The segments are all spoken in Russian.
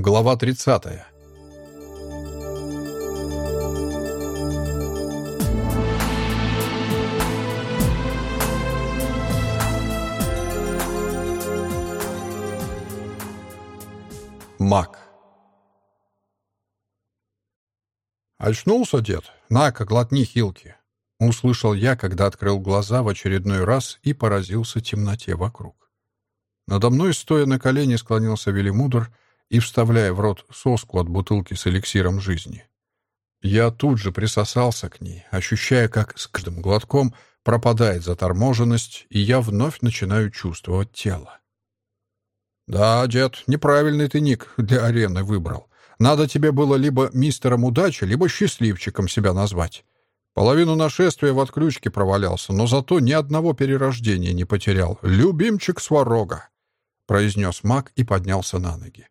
Глава 30. Мак. «Очнулся, дед? На-ка, глотни хилки!» Услышал я, когда открыл глаза в очередной раз и поразился темноте вокруг. Надо мной, стоя на колени, склонился Велимудр и вставляя в рот соску от бутылки с эликсиром жизни. Я тут же присосался к ней, ощущая, как с каждым глотком пропадает заторможенность, и я вновь начинаю чувствовать тело. «Да, дед, неправильный ты ник для арены выбрал. Надо тебе было либо мистером удачи, либо счастливчиком себя назвать. Половину нашествия в отключке провалялся, но зато ни одного перерождения не потерял. Любимчик Сварога!» — произнес маг и поднялся на ноги.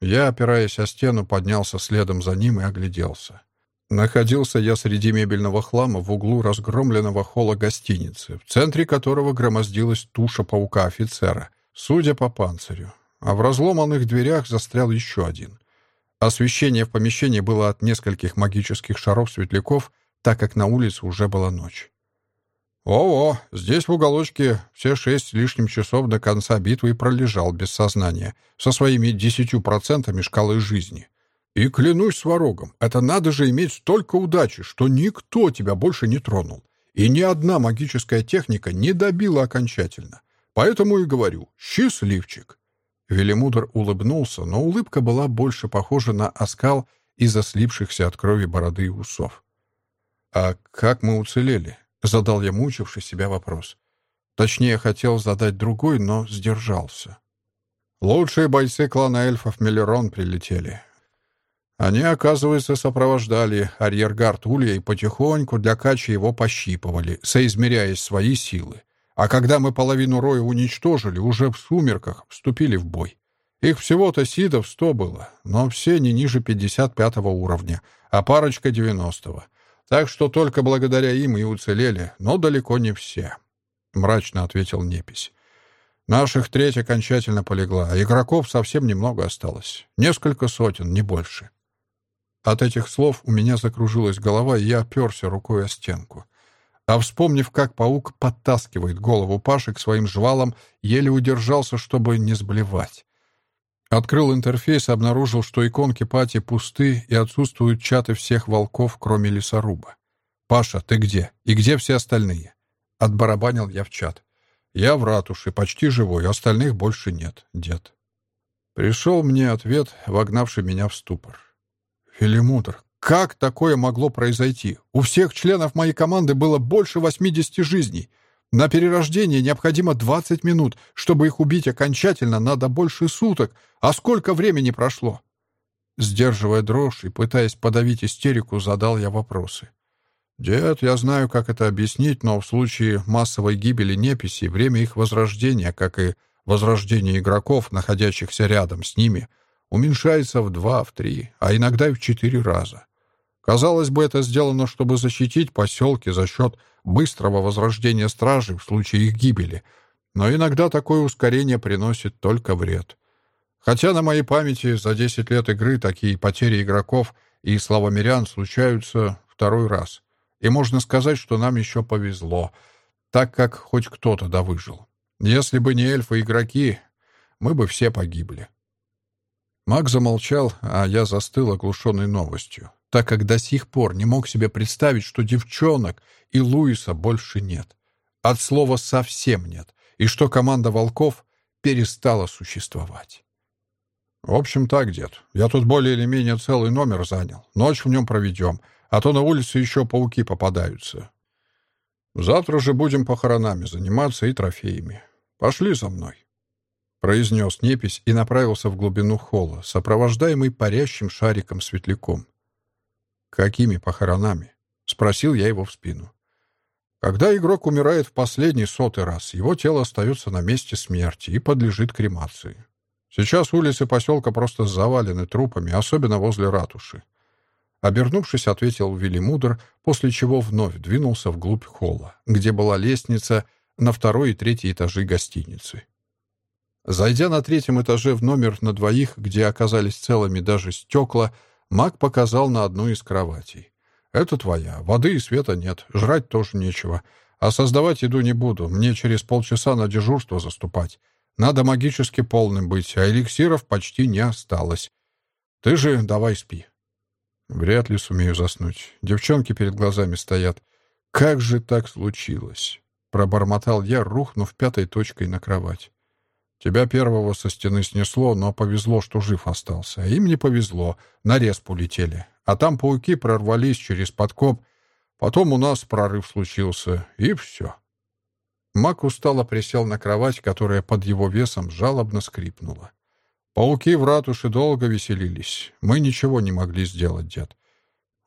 Я, опираясь о стену, поднялся следом за ним и огляделся. Находился я среди мебельного хлама в углу разгромленного холла гостиницы, в центре которого громоздилась туша паука-офицера, судя по панцирю. А в разломанных дверях застрял еще один. Освещение в помещении было от нескольких магических шаров-светляков — так как на улице уже была ночь. «О-о, здесь в уголочке все шесть с лишним часов до конца битвы пролежал без сознания, со своими десятью процентами шкалы жизни. И клянусь сварогом, это надо же иметь столько удачи, что никто тебя больше не тронул, и ни одна магическая техника не добила окончательно. Поэтому и говорю, счастливчик». Велимудр улыбнулся, но улыбка была больше похожа на оскал из-за слипшихся от крови бороды и усов. «А как мы уцелели?» — задал я мучивший себя вопрос. Точнее, хотел задать другой, но сдержался. Лучшие бойцы клана эльфов Мелерон прилетели. Они, оказывается, сопровождали арьергард Улья и потихоньку для качи его пощипывали, соизмеряясь свои силы. А когда мы половину роя уничтожили, уже в сумерках вступили в бой. Их всего-то сидов сто было, но все не ниже пятьдесят пятого уровня, а парочка девяностого — так что только благодаря им и уцелели, но далеко не все», — мрачно ответил Непись. «Наших треть окончательно полегла, а игроков совсем немного осталось. Несколько сотен, не больше». От этих слов у меня закружилась голова, и я оперся рукой о стенку. А вспомнив, как паук подтаскивает голову Паши к своим жвалам, еле удержался, чтобы не сблевать. Открыл интерфейс и обнаружил, что иконки пати пусты и отсутствуют чаты всех волков, кроме лесоруба. «Паша, ты где? И где все остальные?» Отбарабанил я в чат. «Я в ратуше, почти живой, остальных больше нет, дед». Пришел мне ответ, вогнавший меня в ступор. «Филимудр, как такое могло произойти? У всех членов моей команды было больше 80 жизней. На перерождение необходимо 20 минут. Чтобы их убить окончательно, надо больше суток. А сколько времени прошло?» Сдерживая дрожь и пытаясь подавить истерику, задал я вопросы. «Дед, я знаю, как это объяснить, но в случае массовой гибели неписей время их возрождения, как и возрождение игроков, находящихся рядом с ними, уменьшается в два, в три, а иногда и в четыре раза. Казалось бы, это сделано, чтобы защитить поселки за счет быстрого возрождения стражей в случае их гибели, но иногда такое ускорение приносит только вред. Хотя на моей памяти за 10 лет игры такие потери игроков и славомирян случаются второй раз. И можно сказать, что нам еще повезло, так как хоть кто-то да выжил. Если бы не эльфы-игроки, мы бы все погибли. Маг замолчал, а я застыл оглушенной новостью так как до сих пор не мог себе представить, что девчонок и Луиса больше нет. От слова «совсем нет», и что команда «Волков» перестала существовать. «В общем так, дед, я тут более или менее целый номер занял. Ночь в нем проведем, а то на улице еще пауки попадаются. Завтра же будем похоронами заниматься и трофеями. Пошли за мной» произнес непись и направился в глубину холла, сопровождаемый парящим шариком-светляком. «Какими похоронами?» — спросил я его в спину. Когда игрок умирает в последний сотый раз, его тело остается на месте смерти и подлежит кремации. Сейчас улицы поселка просто завалены трупами, особенно возле ратуши. Обернувшись, ответил Велимудр, после чего вновь двинулся вглубь холла, где была лестница на второй и третий этажи гостиницы. Зайдя на третьем этаже в номер на двоих, где оказались целыми даже стекла, Мак показал на одну из кроватей. «Это твоя. Воды и света нет. Жрать тоже нечего. А создавать еду не буду. Мне через полчаса на дежурство заступать. Надо магически полным быть, а эликсиров почти не осталось. Ты же давай спи». Вряд ли сумею заснуть. Девчонки перед глазами стоят. «Как же так случилось?» Пробормотал я, рухнув пятой точкой на кровать. Тебя первого со стены снесло, но повезло, что жив остался. Им не повезло, на рез улетели. А там пауки прорвались через подкоп. Потом у нас прорыв случился, и все. Мак устало присел на кровать, которая под его весом жалобно скрипнула. Пауки в ратуше долго веселились. Мы ничего не могли сделать, дед.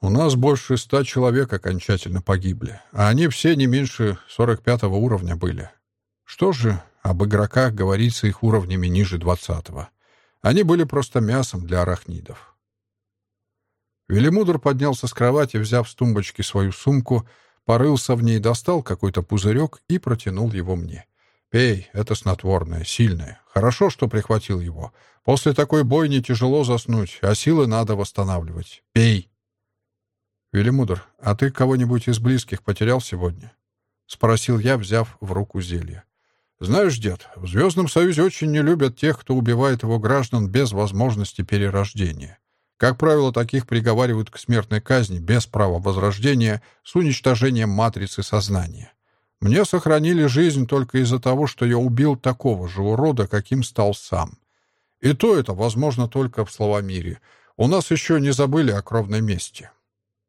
У нас больше ста человек окончательно погибли, а они все не меньше сорок пятого уровня были. Что же, об игроках говорится их уровнями ниже двадцатого. Они были просто мясом для арахнидов. Велимудр поднялся с кровати, взяв с тумбочки свою сумку, порылся в ней, достал какой-то пузырек и протянул его мне. «Пей, это снотворное, сильное. Хорошо, что прихватил его. После такой бойни тяжело заснуть, а силы надо восстанавливать. Пей!» «Велимудр, а ты кого-нибудь из близких потерял сегодня?» — спросил я, взяв в руку зелье. Знаешь, дед, в Звездном Союзе очень не любят тех, кто убивает его граждан без возможности перерождения. Как правило, таких приговаривают к смертной казни без права возрождения с уничтожением матрицы сознания. Мне сохранили жизнь только из-за того, что я убил такого же урода, каким стал сам. И то это возможно только в Славомире. У нас еще не забыли о кровной мести.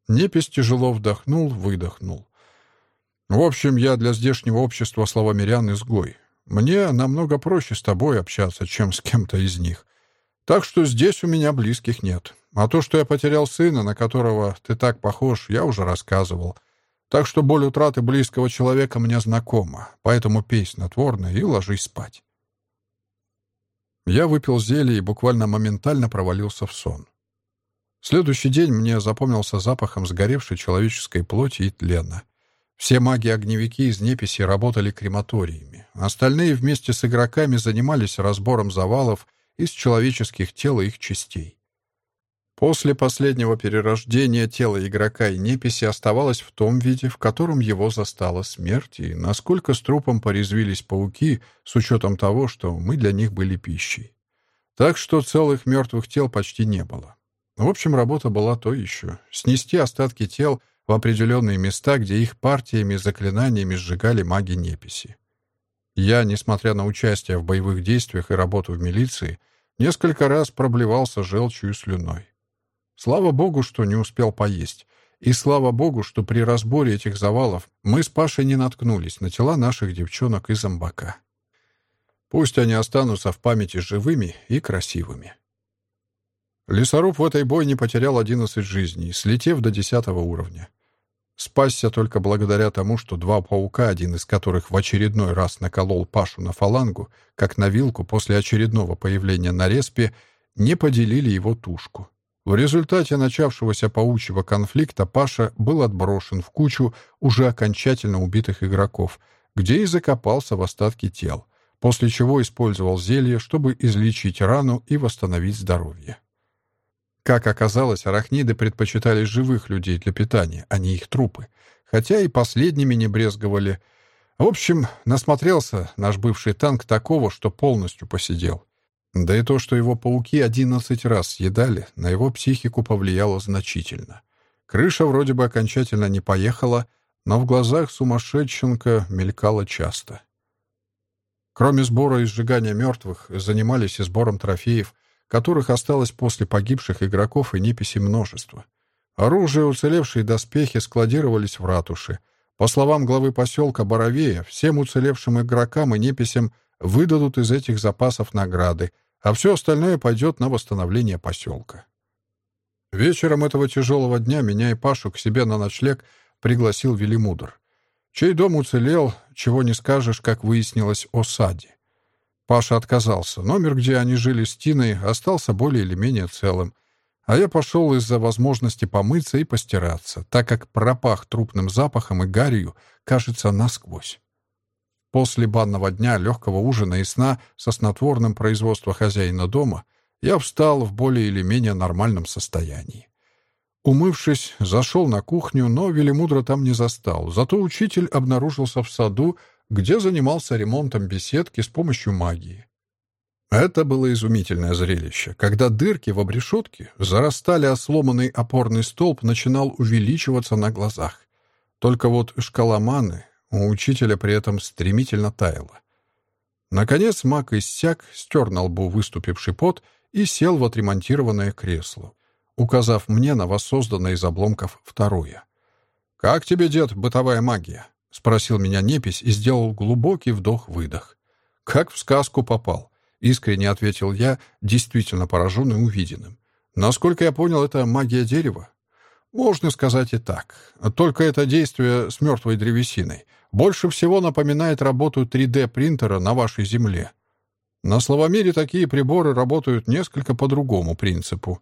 Непись тяжело вдохнул, выдохнул. В общем, я для здешнего общества славомирян изгой. Мне намного проще с тобой общаться, чем с кем-то из них. Так что здесь у меня близких нет. А то, что я потерял сына, на которого ты так похож, я уже рассказывал. Так что боль утраты близкого человека мне знакома, поэтому пей снотворное и ложись спать. Я выпил зелье и буквально моментально провалился в сон. Следующий день мне запомнился запахом сгоревшей человеческой плоти и тлена. Все маги-огневики из неписи работали крематориями. Остальные вместе с игроками занимались разбором завалов из человеческих тел и их частей. После последнего перерождения тело игрока и неписи оставалось в том виде, в котором его застала смерть, и насколько с трупом порезвились пауки, с учетом того, что мы для них были пищей. Так что целых мертвых тел почти не было. В общем, работа была то еще. Снести остатки тел — в определенные места, где их партиями, заклинаниями сжигали маги неписи. Я, несмотря на участие в боевых действиях и работу в милиции, несколько раз проблевался желчью и слюной. Слава богу, что не успел поесть. И слава богу, что при разборе этих завалов мы с Пашей не наткнулись на тела наших девчонок из зомбака. Пусть они останутся в памяти живыми и красивыми. Лесоруб в этой бойне потерял 11 жизней, слетев до 10 уровня. Спасся только благодаря тому, что два паука, один из которых в очередной раз наколол Пашу на фалангу, как на вилку после очередного появления на респе, не поделили его тушку. В результате начавшегося паучьего конфликта Паша был отброшен в кучу уже окончательно убитых игроков, где и закопался в остатки тел, после чего использовал зелье, чтобы излечить рану и восстановить здоровье. Как оказалось, арахниды предпочитали живых людей для питания, а не их трупы. Хотя и последними не брезговали. В общем, насмотрелся наш бывший танк такого, что полностью посидел. Да и то, что его пауки одиннадцать раз съедали, на его психику повлияло значительно. Крыша вроде бы окончательно не поехала, но в глазах сумасшедшенка мелькала часто. Кроме сбора и сжигания мертвых, занимались и сбором трофеев, которых осталось после погибших игроков и неписи множество. Оружие, уцелевшие доспехи складировались в ратуше. По словам главы поселка Боровея, всем уцелевшим игрокам и неписям выдадут из этих запасов награды, а все остальное пойдет на восстановление поселка. Вечером этого тяжелого дня меня и Пашу к себе на ночлег пригласил Велимудр, чей дом уцелел, чего не скажешь, как выяснилось, о саде. Паша отказался. Номер, где они жили с Тиной, остался более или менее целым. А я пошел из-за возможности помыться и постираться, так как пропах трупным запахом и гарью, кажется, насквозь. После банного дня, легкого ужина и сна со снотворным производства хозяина дома я встал в более или менее нормальном состоянии. Умывшись, зашел на кухню, но Велимудра там не застал. Зато учитель обнаружился в саду, где занимался ремонтом беседки с помощью магии. Это было изумительное зрелище, когда дырки в обрешетке зарастали, а сломанный опорный столб начинал увеличиваться на глазах. Только вот шкала маны у учителя при этом стремительно таяла. Наконец маг иссяк, стер на лбу выступивший пот и сел в отремонтированное кресло, указав мне на воссозданное из обломков второе. «Как тебе, дед, бытовая магия?» — спросил меня непись и сделал глубокий вдох-выдох. «Как в сказку попал», — искренне ответил я, действительно пораженный увиденным. «Насколько я понял, это магия дерева?» «Можно сказать и так. Только это действие с мертвой древесиной больше всего напоминает работу 3D-принтера на вашей Земле. На Словомире такие приборы работают несколько по другому принципу.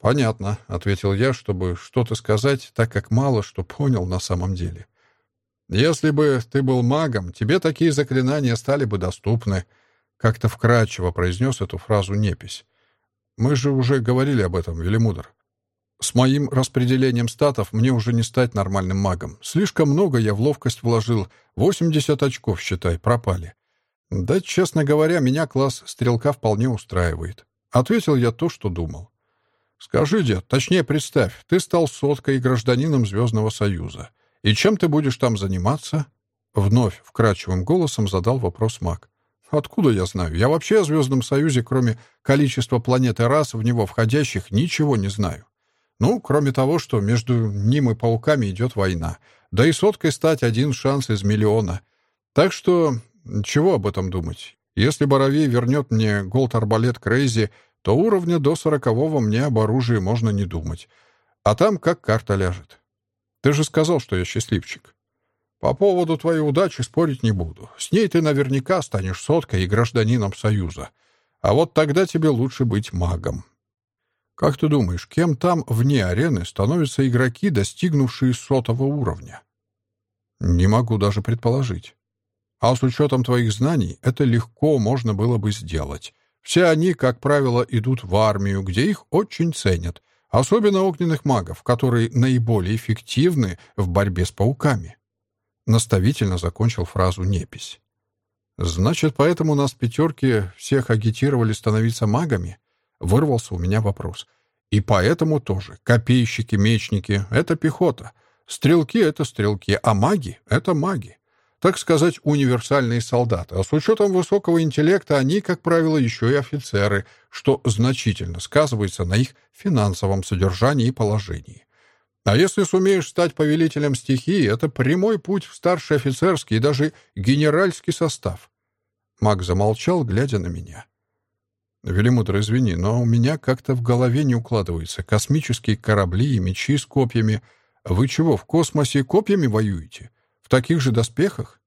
«Понятно», — ответил я, чтобы что-то сказать, так как мало что понял на самом деле. «Если бы ты был магом, тебе такие заклинания стали бы доступны», — как-то вкрадчиво произнес эту фразу непись. «Мы же уже говорили об этом, Велимудр. С моим распределением статов мне уже не стать нормальным магом. Слишком много я в ловкость вложил. 80 очков, считай, пропали. Да, честно говоря, меня класс стрелка вполне устраивает. Ответил я то, что думал. Скажи, дед, точнее представь, ты стал соткой и гражданином Звездного Союза. И чем ты будешь там заниматься? Вновь вкрадчивым голосом задал вопрос маг. Откуда я знаю? Я вообще о Звездном Союзе, кроме количества планет и рас в него входящих, ничего не знаю. Ну, кроме того, что между ним и пауками идет война. Да и соткой стать один шанс из миллиона. Так что, чего об этом думать? Если Боровей вернет мне голд-арбалет Крейзи, то уровня до сорокового мне об оружии можно не думать. А там как карта ляжет. Ты же сказал, что я счастливчик. По поводу твоей удачи спорить не буду. С ней ты наверняка станешь соткой и гражданином Союза. А вот тогда тебе лучше быть магом. Как ты думаешь, кем там вне арены становятся игроки, достигнувшие сотого уровня? Не могу даже предположить. А с учетом твоих знаний это легко можно было бы сделать. Все они, как правило, идут в армию, где их очень ценят, особенно огненных магов, которые наиболее эффективны в борьбе с пауками. Наставительно закончил фразу непись. Значит, поэтому нас пятерки всех агитировали становиться магами? Вырвался у меня вопрос. И поэтому тоже. Копейщики, мечники — это пехота. Стрелки — это стрелки, а маги — это маги. Так сказать, универсальные солдаты. А с учетом высокого интеллекта они, как правило, еще и офицеры, что значительно сказывается на их финансовом содержании и положении. А если сумеешь стать повелителем стихии, это прямой путь в старший офицерский и даже генеральский состав. Маг замолчал, глядя на меня. «Велимудр, извини, но у меня как-то в голове не укладывается. Космические корабли и мечи с копьями. Вы чего, в космосе копьями воюете? В таких же доспехах?»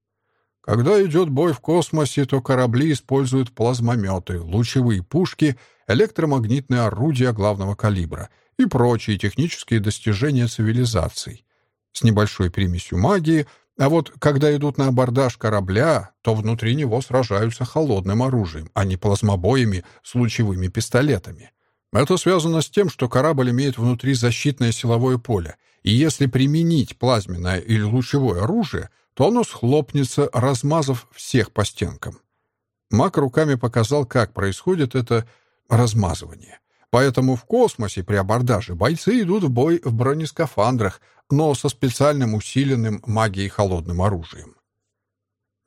Когда идет бой в космосе, то корабли используют плазмометы, лучевые пушки, электромагнитные орудия главного калибра и прочие технические достижения цивилизаций. С небольшой примесью магии — а вот когда идут на абордаж корабля, то внутри него сражаются холодным оружием, а не плазмобоями с лучевыми пистолетами. Это связано с тем, что корабль имеет внутри защитное силовое поле, и если применить плазменное или лучевое оружие, то оно схлопнется, размазав всех по стенкам. Мак руками показал, как происходит это размазывание. Поэтому в космосе при абордаже бойцы идут в бой в бронескафандрах, но со специальным усиленным магией холодным оружием.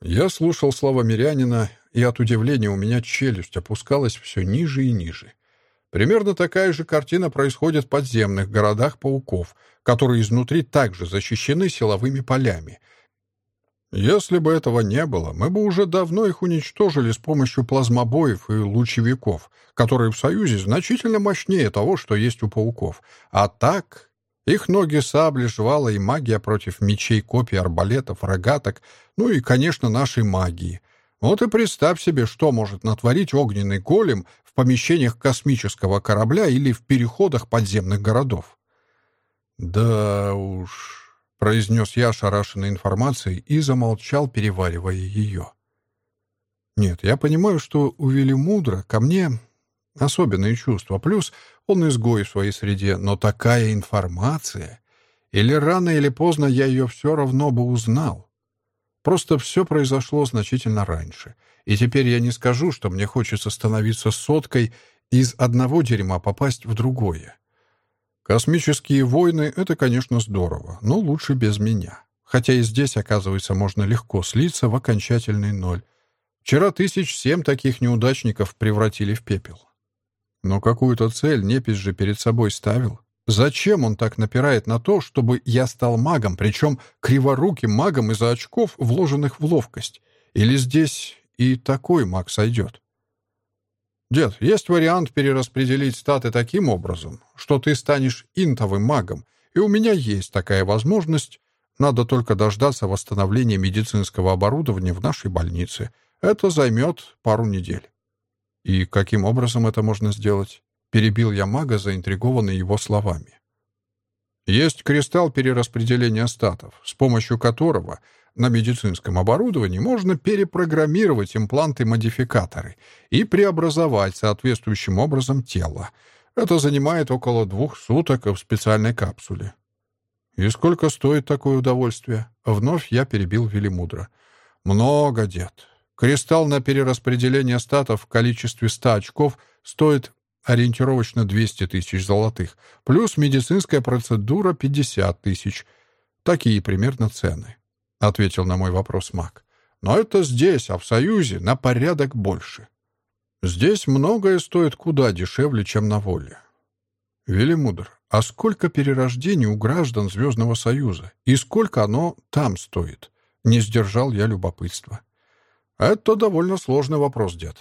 Я слушал слова мирянина, и от удивления у меня челюсть опускалась все ниже и ниже. Примерно такая же картина происходит в подземных городах пауков, которые изнутри также защищены силовыми полями — если бы этого не было, мы бы уже давно их уничтожили с помощью плазмобоев и лучевиков, которые в Союзе значительно мощнее того, что есть у пауков. А так... Их ноги сабли, жвала и магия против мечей, копий, арбалетов, рогаток, ну и, конечно, нашей магии. Вот и представь себе, что может натворить огненный голем в помещениях космического корабля или в переходах подземных городов. Да уж... произнес я ошарашенной информацией и замолчал, переваривая ее. Нет, я понимаю, что у Велимудра ко мне особенные чувства, плюс он изгой в своей среде, но такая информация... Или рано, или поздно я ее все равно бы узнал. Просто все произошло значительно раньше. И теперь я не скажу, что мне хочется становиться соткой из одного дерьма попасть в другое. Космические войны — это, конечно, здорово, но лучше без меня. Хотя и здесь, оказывается, можно легко слиться в окончательный ноль. Вчера тысяч семь таких неудачников превратили в пепел. Но какую-то цель Непись же перед собой ставил. Зачем он так напирает на то, чтобы я стал магом, причем криворуким магом из-за очков, вложенных в ловкость? Или здесь и такой маг сойдет? Дед, есть вариант перераспределить статы таким образом, что ты станешь интовым магом, и у меня есть такая возможность. Надо только дождаться восстановления медицинского оборудования в нашей больнице. Это займет пару недель. И каким образом это можно сделать? Перебил я мага, заинтригованный его словами. Есть кристалл перераспределения статов, с помощью которого на медицинском оборудовании можно перепрограммировать импланты-модификаторы и преобразовать соответствующим образом тело. Это занимает около двух суток в специальной капсуле. «И сколько стоит такое удовольствие?» Вновь я перебил Велимудра. «Много, дед. Кристалл на перераспределение статов в количестве 100 очков стоит ориентировочно 200 тысяч золотых, плюс медицинская процедура 50 тысяч. Такие примерно цены», — ответил на мой вопрос Мак. «Но это здесь, а в Союзе на порядок больше. Здесь многое стоит куда дешевле, чем на воле». «Велимудр, а сколько перерождений у граждан Звездного Союза? И сколько оно там стоит?» Не сдержал я любопытства. «Это довольно сложный вопрос, дед.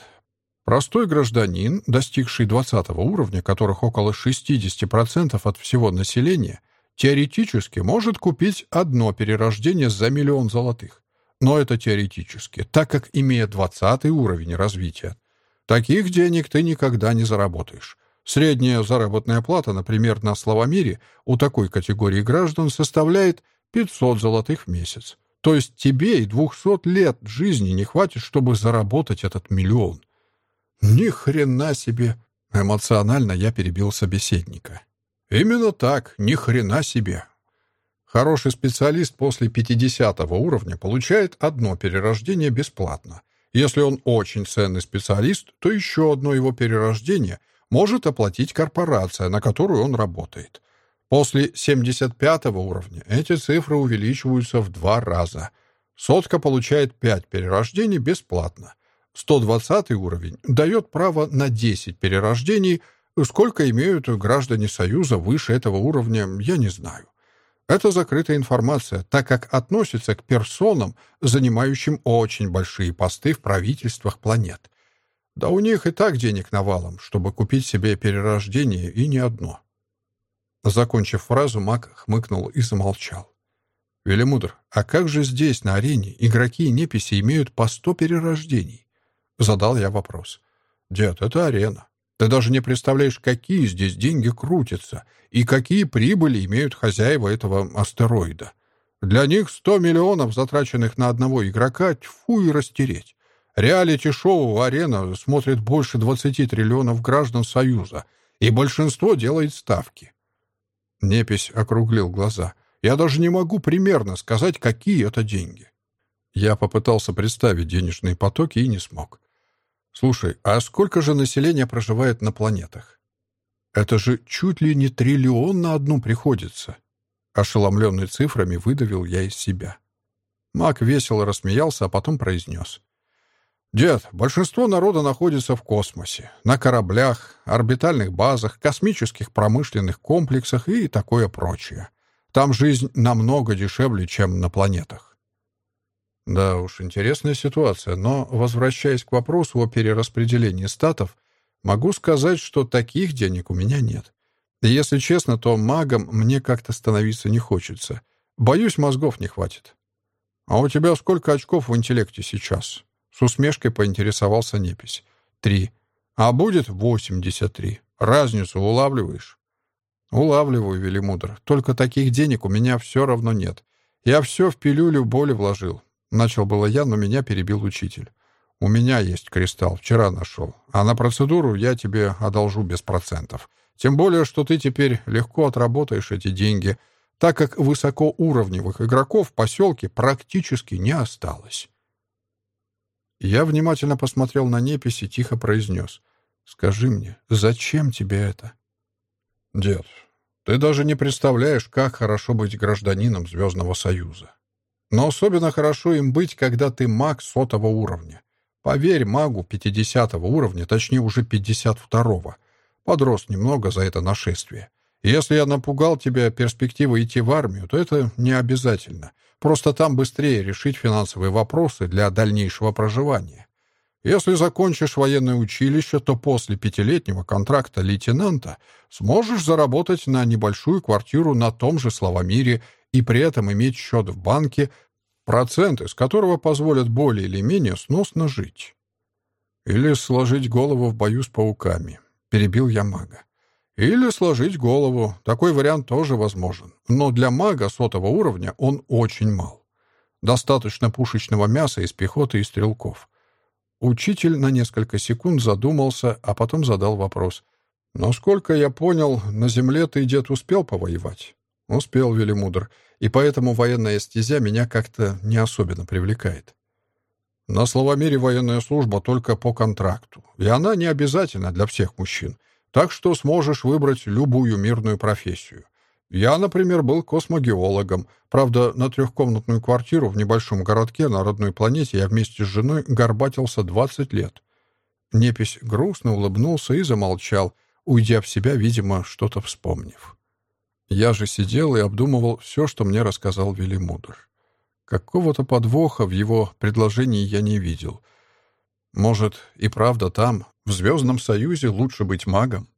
Простой гражданин, достигший 20 уровня, которых около 60% от всего населения, теоретически может купить одно перерождение за миллион золотых. Но это теоретически, так как имея 20 уровень развития. Таких денег ты никогда не заработаешь. Средняя заработная плата, например, на Славомире у такой категории граждан составляет 500 золотых в месяц. То есть тебе и 200 лет жизни не хватит, чтобы заработать этот миллион. Ни хрена себе! Эмоционально я перебил собеседника. Именно так, ни хрена себе. Хороший специалист после 50 уровня получает одно перерождение бесплатно. Если он очень ценный специалист, то еще одно его перерождение может оплатить корпорация, на которую он работает. После 75 уровня эти цифры увеличиваются в два раза. Сотка получает 5 перерождений бесплатно. 120 уровень дает право на 10 перерождений. Сколько имеют граждане Союза выше этого уровня, я не знаю. Это закрытая информация, так как относится к персонам, занимающим очень большие посты в правительствах планет. Да у них и так денег навалом, чтобы купить себе перерождение, и не одно. Закончив фразу, маг хмыкнул и замолчал. «Велимудр, а как же здесь, на арене, игроки и неписи имеют по сто перерождений?» Задал я вопрос. «Дед, это арена. Ты даже не представляешь, какие здесь деньги крутятся и какие прибыли имеют хозяева этого астероида. Для них сто миллионов, затраченных на одного игрока, тьфу и растереть. Реалити-шоу «Арена» смотрит больше 20 триллионов граждан Союза, и большинство делает ставки. Непись округлил глаза. «Я даже не могу примерно сказать, какие это деньги». Я попытался представить денежные потоки и не смог. Слушай, а сколько же населения проживает на планетах? Это же чуть ли не триллион на одну приходится. Ошеломленный цифрами выдавил я из себя. Мак весело рассмеялся, а потом произнес. «Дед, большинство народа находится в космосе, на кораблях, орбитальных базах, космических промышленных комплексах и такое прочее. Там жизнь намного дешевле, чем на планетах. Да уж, интересная ситуация, но, возвращаясь к вопросу о перераспределении статов, могу сказать, что таких денег у меня нет. Если честно, то магом мне как-то становиться не хочется. Боюсь, мозгов не хватит. «А у тебя сколько очков в интеллекте сейчас?» С усмешкой поинтересовался Непись. «Три. А будет восемьдесят три. Разницу улавливаешь?» «Улавливаю, Велимудр. Только таких денег у меня все равно нет. Я все в пилюлю боли вложил. Начал было я, но меня перебил учитель. У меня есть кристалл, вчера нашел. А на процедуру я тебе одолжу без процентов. Тем более, что ты теперь легко отработаешь эти деньги, так как высокоуровневых игроков в поселке практически не осталось. Я внимательно посмотрел на непись и тихо произнес. «Скажи мне, зачем тебе это?» «Дед, ты даже не представляешь, как хорошо быть гражданином Звездного Союза. Но особенно хорошо им быть, когда ты маг сотого уровня. Поверь магу 50 уровня, точнее уже 52-го. Подрос немного за это нашествие. если я напугал тебя перспективой идти в армию, то это не обязательно. Просто там быстрее решить финансовые вопросы для дальнейшего проживания. Если закончишь военное училище, то после пятилетнего контракта лейтенанта сможешь заработать на небольшую квартиру на том же Славомире и при этом иметь счет в банке, проценты с которого позволят более или менее сносно жить. Или сложить голову в бою с пауками. Перебил я мага. Или сложить голову. Такой вариант тоже возможен. Но для мага сотого уровня он очень мал. Достаточно пушечного мяса из пехоты и стрелков. Учитель на несколько секунд задумался, а потом задал вопрос. «Насколько я понял, на земле ты, дед, успел повоевать?» «Успел, Велимудр, и поэтому военная стезя меня как-то не особенно привлекает. На Славомире военная служба только по контракту, и она не обязательна для всех мужчин, так что сможешь выбрать любую мирную профессию. Я, например, был космогеологом. Правда, на трехкомнатную квартиру в небольшом городке на родной планете я вместе с женой горбатился 20 лет. Непись грустно улыбнулся и замолчал, уйдя в себя, видимо, что-то вспомнив. Я же сидел и обдумывал все, что мне рассказал Велимудр. Какого-то подвоха в его предложении я не видел. Может, и правда там, в Звездном Союзе, лучше быть магом?